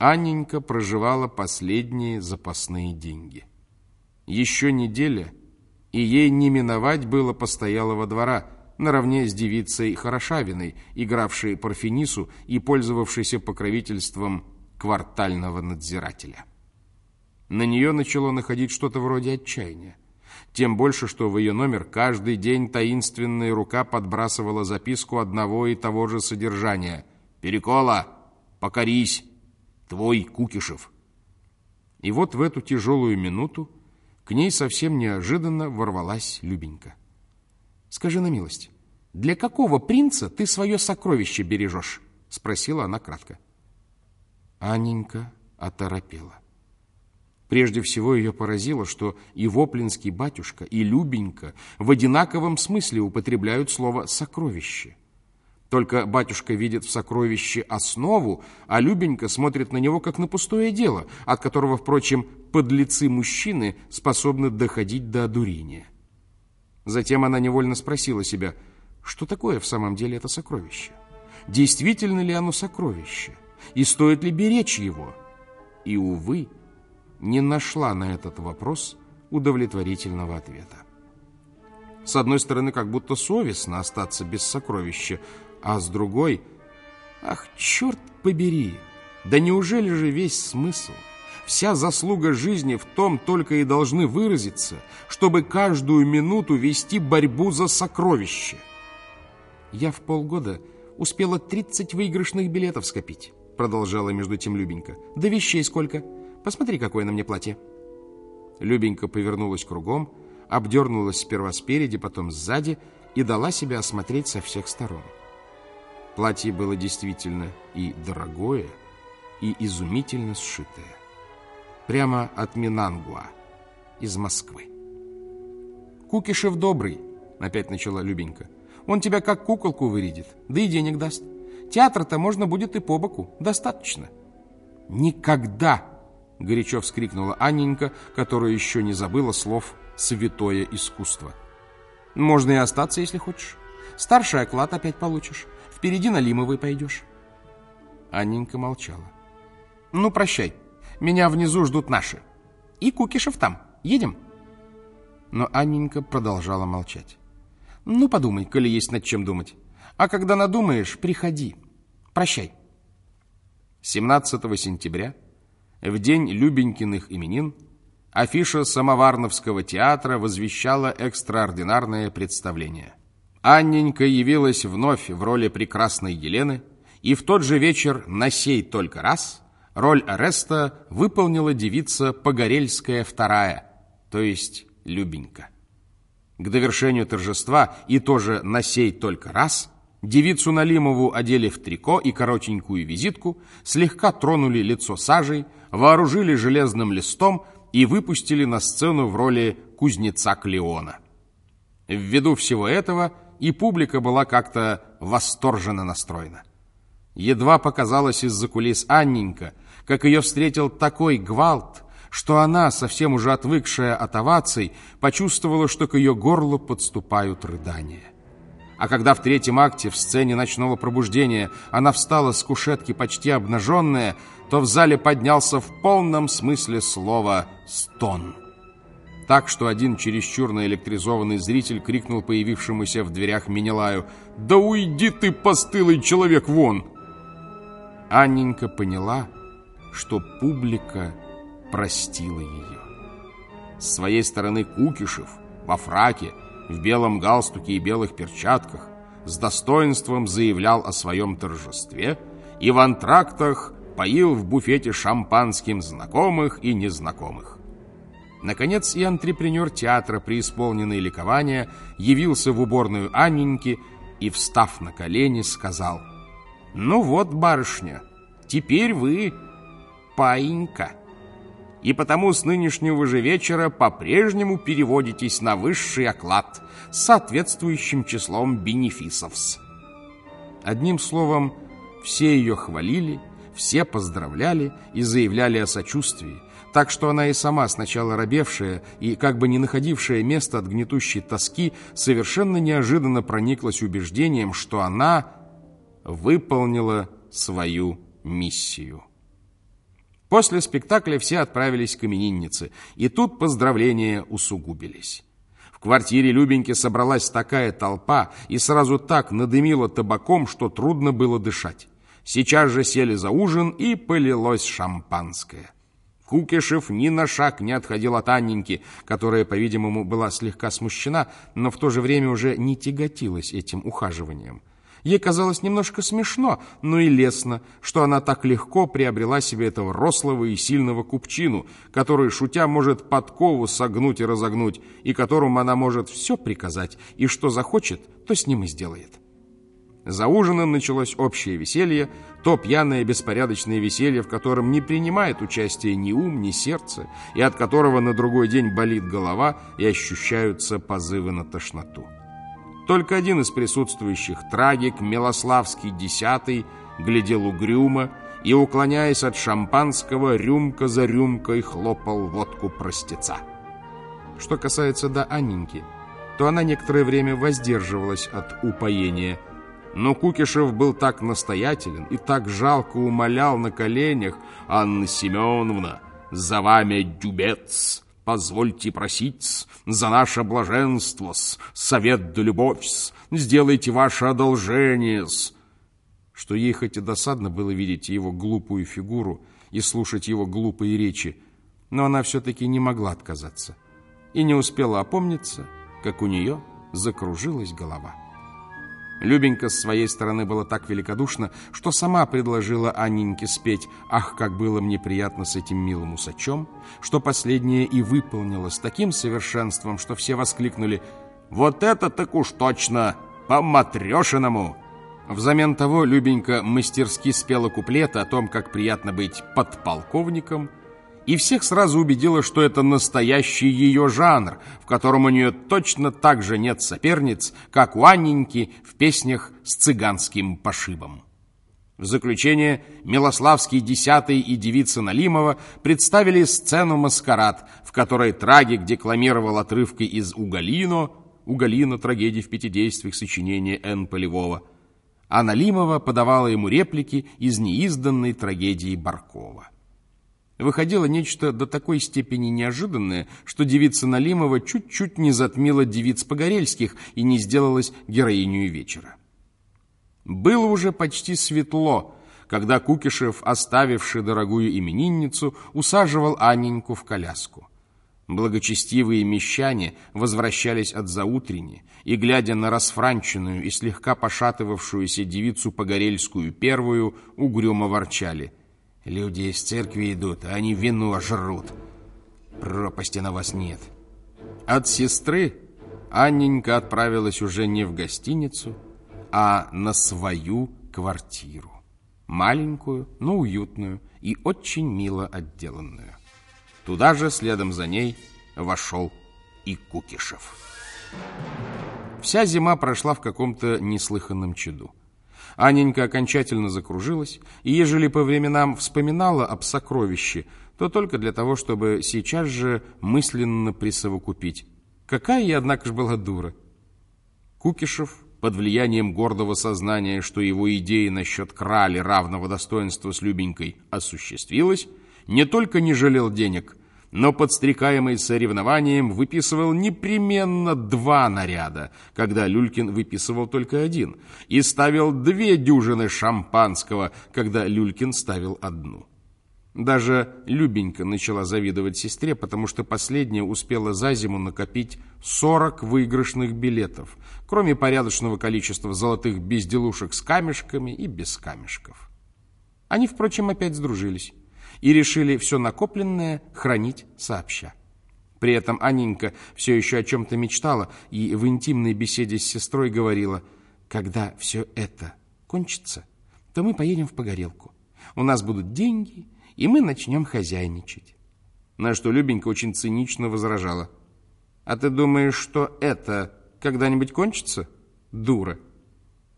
Анненька проживала последние запасные деньги. Еще неделя, и ей не миновать было постоялого двора, наравне с девицей Хорошавиной, игравшей Парфенису и пользовавшейся покровительством квартального надзирателя. На нее начало находить что-то вроде отчаяния. Тем больше, что в ее номер каждый день таинственная рука подбрасывала записку одного и того же содержания. «Перекола! Покорись! Твой Кукишев!» И вот в эту тяжелую минуту к ней совсем неожиданно ворвалась Любенька. «Скажи на милость, для какого принца ты свое сокровище бережешь?» Спросила она кратко. Анненька оторопела. Прежде всего ее поразило, что и Воплинский батюшка, и Любенька в одинаковом смысле употребляют слово «сокровище». Только батюшка видит в сокровище основу, а Любенька смотрит на него как на пустое дело, от которого, впрочем, подлецы-мужчины способны доходить до одурения. Затем она невольно спросила себя, что такое в самом деле это сокровище? Действительно ли оно сокровище? И стоит ли беречь его? И, увы, не нашла на этот вопрос удовлетворительного ответа. С одной стороны, как будто совестно остаться без сокровища, а с другой... Ах, черт побери! Да неужели же весь смысл, вся заслуга жизни в том только и должны выразиться, чтобы каждую минуту вести борьбу за сокровище? Я в полгода успела 30 выигрышных билетов скопить, продолжала между тем Любенька. Да вещей сколько? Посмотри, какое на мне платье. Любенька повернулась кругом, обдернулась сперва спереди, потом сзади и дала себя осмотреть со всех сторон. Платье было действительно и дорогое, и изумительно сшитое. Прямо от Минангуа, из Москвы. «Кукишев добрый», — опять начала Любенька. «Он тебя как куколку вырядит, да и денег даст. Театр-то можно будет и по боку, достаточно». «Никогда!» — горячо вскрикнула Анненька, которая еще не забыла слов «святое искусство». «Можно и остаться, если хочешь. Старший оклад опять получишь. Впереди на Лимовой пойдешь. Анненька молчала. Ну, прощай. Меня внизу ждут наши. И Кукишев там. Едем? Но Анненька продолжала молчать. Ну, подумай, коли есть над чем думать. А когда надумаешь, приходи. Прощай. 17 сентября, в день Любенькиных именин, афиша Самоварновского театра возвещала экстраординарное представление. Анненька явилась вновь в роли прекрасной Елены, и в тот же вечер, на сей только раз, роль Ареста выполнила девица Погорельская вторая, то есть Любенька. К довершению торжества и тоже на сей только раз девицу Налимову одели в трико и коротенькую визитку, слегка тронули лицо сажей, вооружили железным листом и выпустили на сцену в роли кузнеца Клеона. Ввиду всего этого – и публика была как-то восторженно настроена. Едва показалась из-за кулис Анненька, как ее встретил такой гвалт, что она, совсем уже отвыкшая от оваций, почувствовала, что к ее горлу подступают рыдания. А когда в третьем акте в сцене ночного пробуждения она встала с кушетки почти обнаженная, то в зале поднялся в полном смысле слова «стон» так, что один чересчур наэлектризованный зритель крикнул появившемуся в дверях Менелаю «Да уйди ты, постылый человек, вон!» Анненька поняла, что публика простила ее. С своей стороны Кукишев во фраке, в белом галстуке и белых перчатках с достоинством заявлял о своем торжестве и в антрактах поил в буфете шампанским знакомых и незнакомых. Наконец и антрепренер театра, преисполненный ликования, явился в уборную Анненьки и, встав на колени, сказал, «Ну вот, барышня, теперь вы паинька, и потому с нынешнего же вечера по-прежнему переводитесь на высший оклад с соответствующим числом бенефисовс». Одним словом, все ее хвалили, все поздравляли и заявляли о сочувствии, так что она и сама, сначала робевшая и как бы не находившая места от гнетущей тоски, совершенно неожиданно прониклась убеждением, что она выполнила свою миссию. После спектакля все отправились к имениннице, и тут поздравления усугубились. В квартире Любеньки собралась такая толпа и сразу так надымила табаком, что трудно было дышать. Сейчас же сели за ужин, и полилось шампанское. Кукишев ни на шаг не отходил от Анненьки, которая, по-видимому, была слегка смущена, но в то же время уже не тяготилась этим ухаживанием. Ей казалось немножко смешно, но и лестно, что она так легко приобрела себе этого рослого и сильного купчину, который, шутя, может подкову согнуть и разогнуть, и которому она может все приказать, и что захочет, то с ним и сделает. За ужином началось общее веселье, то пьяное беспорядочное веселье, в котором не принимает участие ни ум, ни сердце, и от которого на другой день болит голова и ощущаются позывы на тошноту. Только один из присутствующих, трагик Милославский Десятый, глядел угрюмо и, уклоняясь от шампанского, рюмка за рюмкой хлопал водку простеца. Что касается до Анненьки, то она некоторое время воздерживалась от упоения – но Кукишев был так настоятелен и так жалко умолял на коленях. «Анна Семеновна, за вами дюбец, позвольте просить за наше блаженство совет да любовь. Сделайте ваше одолжение что ей хоть и досадно было видеть его глупую фигуру и слушать его глупые речи, но она все-таки не могла отказаться и не успела опомниться, как у нее закружилась голова. Любенька с своей стороны была так великодушна, что сама предложила Анненьке спеть «Ах, как было мне приятно с этим милым усачом», что последняя и выполнила с таким совершенством, что все воскликнули «Вот это так уж точно! По-матрешиному!» Взамен того Любенька мастерски спела куплеты о том, как приятно быть подполковником – и всех сразу убедила, что это настоящий ее жанр, в котором у нее точно так же нет соперниц, как у Анненьки в песнях с цыганским пошибом. В заключение Милославский Десятый и девица Налимова представили сцену «Маскарад», в которой трагик декламировал отрывки из «Уголино», «Уголино. Трагедии в пяти действиях» сочинения Н. Полевого, а Налимова подавала ему реплики из неизданной трагедии Баркова выходило нечто до такой степени неожиданное, что девица Налимова чуть-чуть не затмила девиц Погорельских и не сделалась героиней вечера. Было уже почти светло, когда Кукишев, оставивший дорогую именинницу, усаживал Анненьку в коляску. Благочестивые мещане возвращались от заутренни и, глядя на расфранченную и слегка пошатывавшуюся девицу Погорельскую первую, угрюмо ворчали – Люди из церкви идут, а они вино жрут. Пропасти на вас нет. От сестры Анненька отправилась уже не в гостиницу, а на свою квартиру. Маленькую, но уютную и очень мило отделанную. Туда же, следом за ней, вошел и Кукишев. Вся зима прошла в каком-то неслыханном чуду. Анненька окончательно закружилась, и ежели по временам вспоминала об сокровище, то только для того, чтобы сейчас же мысленно присовокупить. Какая я, однако же, была дура. Кукишев, под влиянием гордого сознания, что его идея насчет крали равного достоинства с Любенькой осуществилась, не только не жалел денег, но подстрекаемый соревнованием выписывал непременно два наряда, когда Люлькин выписывал только один, и ставил две дюжины шампанского, когда Люлькин ставил одну. Даже Любенька начала завидовать сестре, потому что последняя успела за зиму накопить 40 выигрышных билетов, кроме порядочного количества золотых безделушек с камешками и без камешков. Они, впрочем, опять сдружились и решили все накопленное хранить сообща. При этом Анненька все еще о чем-то мечтала и в интимной беседе с сестрой говорила, когда все это кончится, то мы поедем в Погорелку. У нас будут деньги, и мы начнем хозяйничать. На что Любенька очень цинично возражала. А ты думаешь, что это когда-нибудь кончится? Дура.